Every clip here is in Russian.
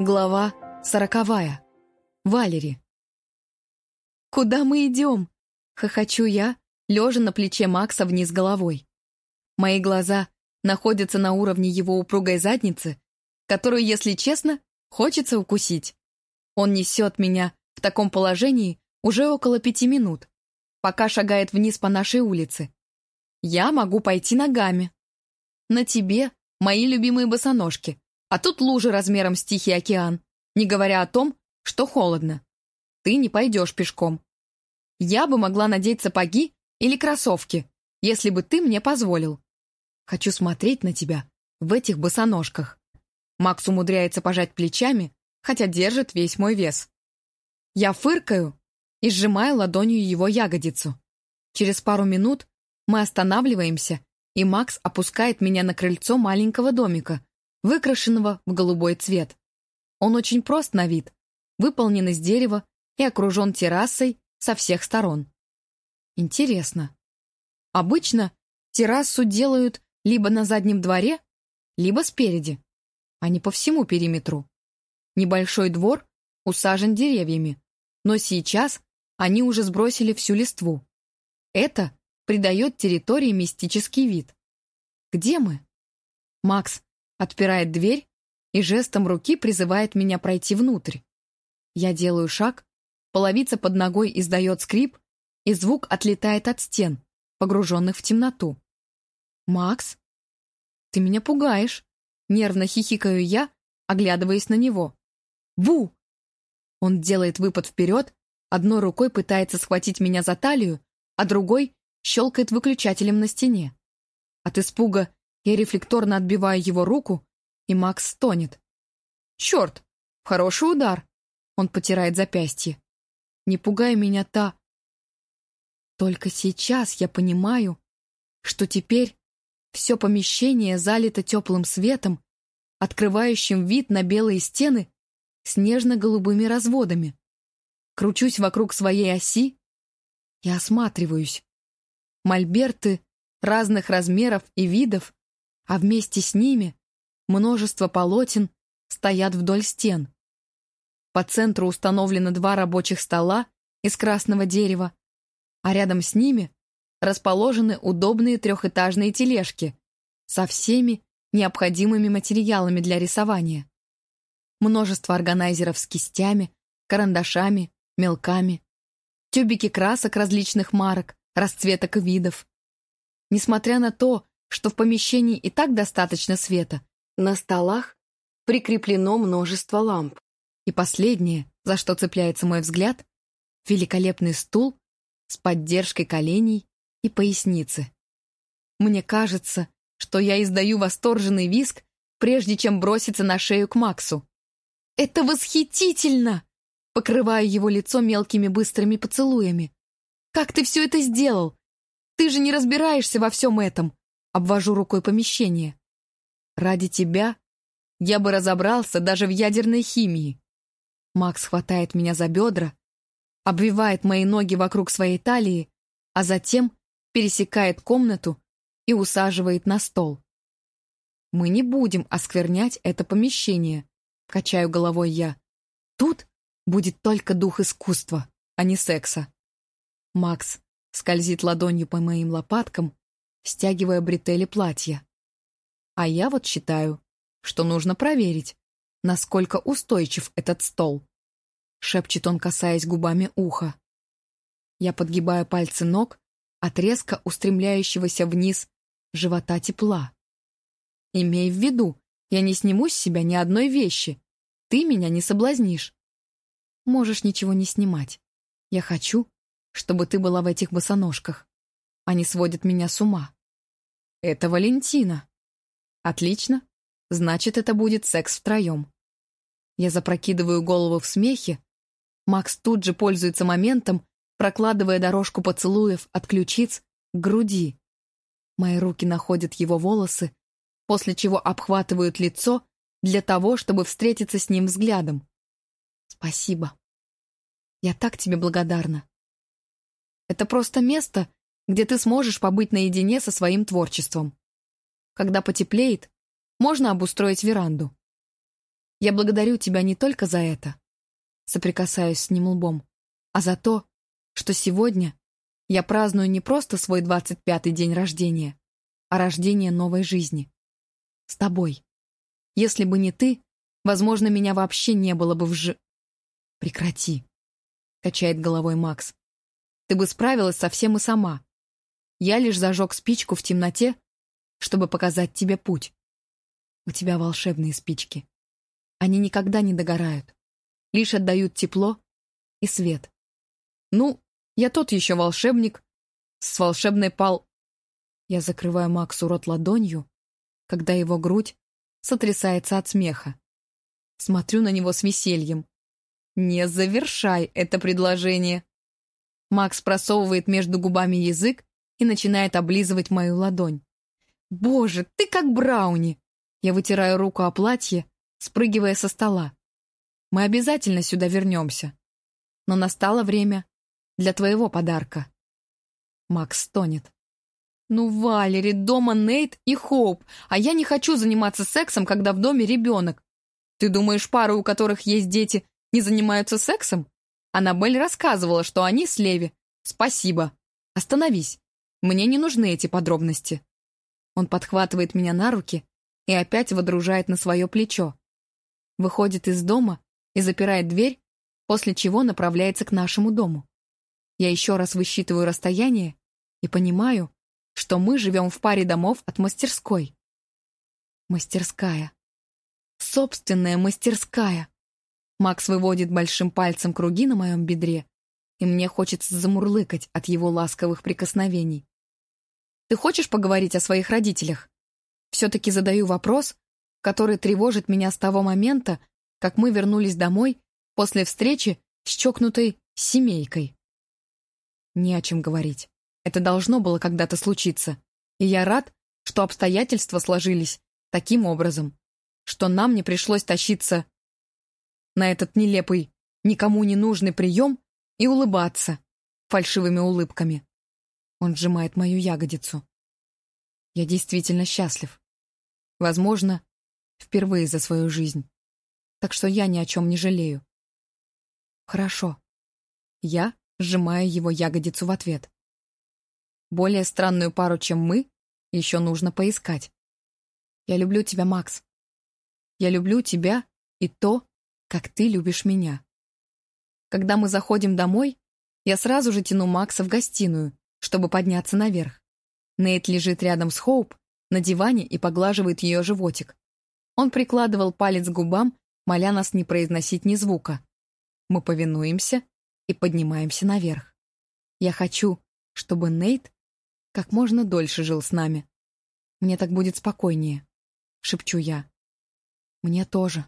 Глава сороковая. Валери. «Куда мы идем?» — хохочу я, лежа на плече Макса вниз головой. Мои глаза находятся на уровне его упругой задницы, которую, если честно, хочется укусить. Он несет меня в таком положении уже около пяти минут, пока шагает вниз по нашей улице. Я могу пойти ногами. На тебе мои любимые босоножки, а тут лужи размером с Тихий океан, не говоря о том, что холодно. Ты не пойдешь пешком. Я бы могла надеть сапоги или кроссовки, если бы ты мне позволил. Хочу смотреть на тебя в этих босоножках. Макс умудряется пожать плечами, хотя держит весь мой вес. Я фыркаю и сжимаю ладонью его ягодицу. Через пару минут мы останавливаемся, и Макс опускает меня на крыльцо маленького домика, выкрашенного в голубой цвет. Он очень прост на вид, выполнен из дерева и окружен террасой со всех сторон. Интересно. Обычно террасу делают либо на заднем дворе, либо спереди, а не по всему периметру. Небольшой двор усажен деревьями, но сейчас они уже сбросили всю листву. Это придает территории мистический вид. Где мы? Макс, отпирает дверь и жестом руки призывает меня пройти внутрь. Я делаю шаг, половица под ногой издает скрип, и звук отлетает от стен, погруженных в темноту. «Макс, ты меня пугаешь!» Нервно хихикаю я, оглядываясь на него. «Ву!» Он делает выпад вперед, одной рукой пытается схватить меня за талию, а другой щелкает выключателем на стене. От испуга я рефлекторно отбиваю его руку, и Макс стонет. «Черт! Хороший удар!» Он потирает запястье. «Не пугай меня, та...» Только сейчас я понимаю, что теперь все помещение залито теплым светом, открывающим вид на белые стены с нежно-голубыми разводами. Кручусь вокруг своей оси и осматриваюсь. Мольберты разных размеров и видов а вместе с ними множество полотен стоят вдоль стен. По центру установлено два рабочих стола из красного дерева, а рядом с ними расположены удобные трехэтажные тележки со всеми необходимыми материалами для рисования. Множество органайзеров с кистями, карандашами, мелками, тюбики красок различных марок, расцветок и видов. Несмотря на то, что в помещении и так достаточно света, на столах прикреплено множество ламп. И последнее, за что цепляется мой взгляд, великолепный стул с поддержкой коленей и поясницы. Мне кажется, что я издаю восторженный виск, прежде чем броситься на шею к Максу. «Это восхитительно!» Покрываю его лицо мелкими быстрыми поцелуями. «Как ты все это сделал? Ты же не разбираешься во всем этом. Обвожу рукой помещение. Ради тебя я бы разобрался даже в ядерной химии. Макс хватает меня за бедра, обвивает мои ноги вокруг своей талии, а затем пересекает комнату и усаживает на стол. Мы не будем осквернять это помещение, качаю головой я. Тут будет только дух искусства, а не секса. Макс скользит ладонью по моим лопаткам, стягивая бретели платья. А я вот считаю, что нужно проверить, насколько устойчив этот стол. Шепчет он, касаясь губами уха. Я подгибаю пальцы ног от резко устремляющегося вниз живота тепла. Имей в виду, я не сниму с себя ни одной вещи. Ты меня не соблазнишь. Можешь ничего не снимать. Я хочу, чтобы ты была в этих босоножках. Они сводят меня с ума. Это Валентина. Отлично. Значит, это будет секс втроем. Я запрокидываю голову в смехе. Макс тут же пользуется моментом, прокладывая дорожку поцелуев от ключиц к груди. Мои руки находят его волосы, после чего обхватывают лицо для того, чтобы встретиться с ним взглядом. Спасибо. Я так тебе благодарна. Это просто место, где ты сможешь побыть наедине со своим творчеством. Когда потеплеет, можно обустроить веранду. Я благодарю тебя не только за это, соприкасаюсь с ним лбом, а за то, что сегодня я праздную не просто свой 25-й день рождения, а рождение новой жизни. С тобой. Если бы не ты, возможно, меня вообще не было бы в ж... Прекрати, качает головой Макс. Ты бы справилась со всем и сама. Я лишь зажег спичку в темноте, чтобы показать тебе путь. У тебя волшебные спички. Они никогда не догорают, лишь отдают тепло и свет. Ну, я тот еще волшебник с волшебной пал... Я закрываю Максу рот ладонью, когда его грудь сотрясается от смеха. Смотрю на него с весельем. «Не завершай это предложение!» Макс просовывает между губами язык и начинает облизывать мою ладонь. «Боже, ты как Брауни!» Я вытираю руку о платье, спрыгивая со стола. «Мы обязательно сюда вернемся. Но настало время для твоего подарка». Макс стонет. «Ну, Валери, дома Нейт и Хоуп, а я не хочу заниматься сексом, когда в доме ребенок. Ты думаешь, пары, у которых есть дети, не занимаются сексом? Аннабель рассказывала, что они с Леви. Спасибо. Остановись. Мне не нужны эти подробности». Он подхватывает меня на руки и опять водружает на свое плечо. Выходит из дома и запирает дверь, после чего направляется к нашему дому. Я еще раз высчитываю расстояние и понимаю, что мы живем в паре домов от мастерской. Мастерская. Собственная мастерская. Макс выводит большим пальцем круги на моем бедре, и мне хочется замурлыкать от его ласковых прикосновений. Ты хочешь поговорить о своих родителях? Все-таки задаю вопрос, который тревожит меня с того момента, как мы вернулись домой после встречи с чокнутой семейкой. Не о чем говорить. Это должно было когда-то случиться. И я рад, что обстоятельства сложились таким образом, что нам не пришлось тащиться на этот нелепый, никому не нужный прием и улыбаться фальшивыми улыбками. Он сжимает мою ягодицу. Я действительно счастлив. Возможно, впервые за свою жизнь. Так что я ни о чем не жалею. Хорошо. Я сжимаю его ягодицу в ответ. Более странную пару, чем мы, еще нужно поискать. Я люблю тебя, Макс. Я люблю тебя и то, как ты любишь меня. Когда мы заходим домой, я сразу же тяну Макса в гостиную, чтобы подняться наверх. Нейт лежит рядом с Хоуп на диване и поглаживает ее животик. Он прикладывал палец к губам, моля нас не произносить ни звука. Мы повинуемся и поднимаемся наверх. Я хочу, чтобы Нейт как можно дольше жил с нами. Мне так будет спокойнее, шепчу я. Мне тоже.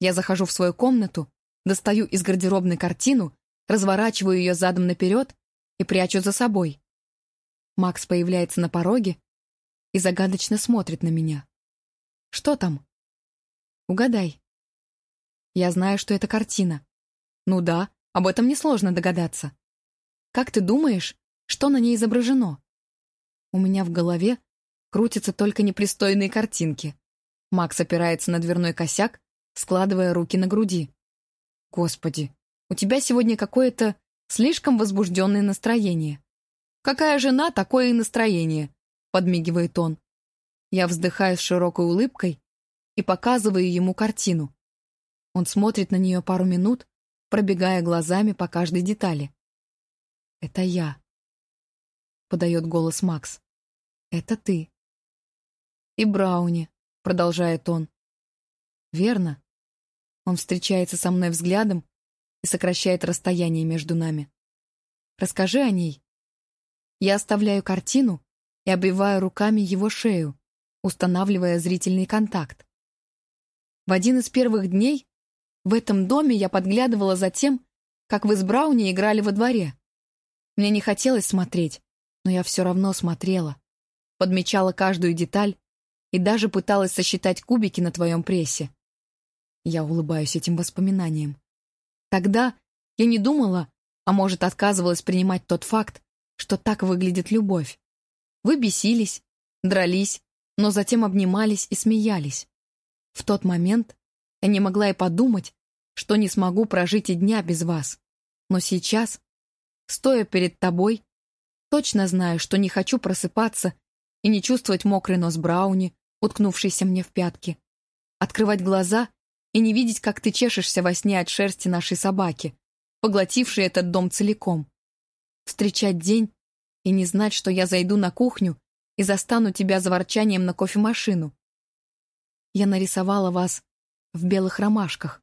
Я захожу в свою комнату, достаю из гардеробной картину, разворачиваю ее задом наперед и прячу за собой. Макс появляется на пороге и загадочно смотрит на меня. «Что там?» «Угадай». «Я знаю, что это картина». «Ну да, об этом несложно догадаться». «Как ты думаешь, что на ней изображено?» У меня в голове крутятся только непристойные картинки. Макс опирается на дверной косяк, складывая руки на груди. «Господи, у тебя сегодня какое-то слишком возбужденное настроение». «Какая жена, такое и настроение», — подмигивает он. Я вздыхаю с широкой улыбкой и показываю ему картину. Он смотрит на нее пару минут, пробегая глазами по каждой детали. «Это я», — подает голос Макс. «Это ты». «И Брауни», — продолжает он. «Верно». Он встречается со мной взглядом и сокращает расстояние между нами. «Расскажи о ней», я оставляю картину и обвиваю руками его шею, устанавливая зрительный контакт. В один из первых дней в этом доме я подглядывала за тем, как вы с Брауни играли во дворе. Мне не хотелось смотреть, но я все равно смотрела, подмечала каждую деталь и даже пыталась сосчитать кубики на твоем прессе. Я улыбаюсь этим воспоминаниям. Тогда я не думала, а может, отказывалась принимать тот факт, что так выглядит любовь. Вы бесились, дрались, но затем обнимались и смеялись. В тот момент Я не могла и подумать, что не смогу прожить и дня без вас. Но сейчас, стоя перед тобой, точно знаю, что не хочу просыпаться и не чувствовать мокрый нос Брауни, уткнувшийся мне в пятки. Открывать глаза и не видеть, как ты чешешься во сне от шерсти нашей собаки, поглотившей этот дом целиком. Встречать день и не знать, что я зайду на кухню и застану тебя за ворчанием на кофемашину. Я нарисовала вас в белых ромашках,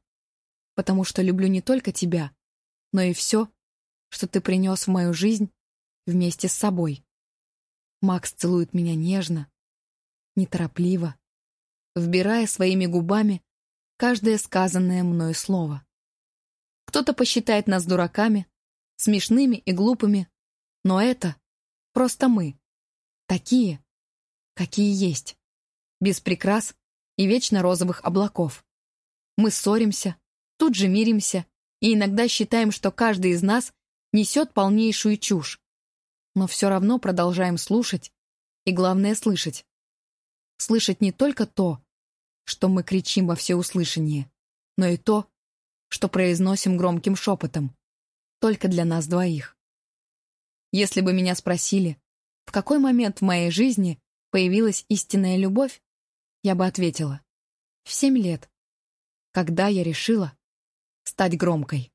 потому что люблю не только тебя, но и все, что ты принес в мою жизнь вместе с собой. Макс целует меня нежно, неторопливо, вбирая своими губами каждое сказанное мною слово. Кто-то посчитает нас дураками, смешными и глупыми, но это просто мы, такие, какие есть, без прикрас и вечно розовых облаков. Мы ссоримся, тут же миримся и иногда считаем, что каждый из нас несет полнейшую чушь. Но все равно продолжаем слушать и, главное, слышать. Слышать не только то, что мы кричим во всеуслышание, но и то, что произносим громким шепотом, только для нас двоих. Если бы меня спросили, в какой момент в моей жизни появилась истинная любовь, я бы ответила, в семь лет, когда я решила стать громкой.